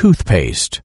toothpaste.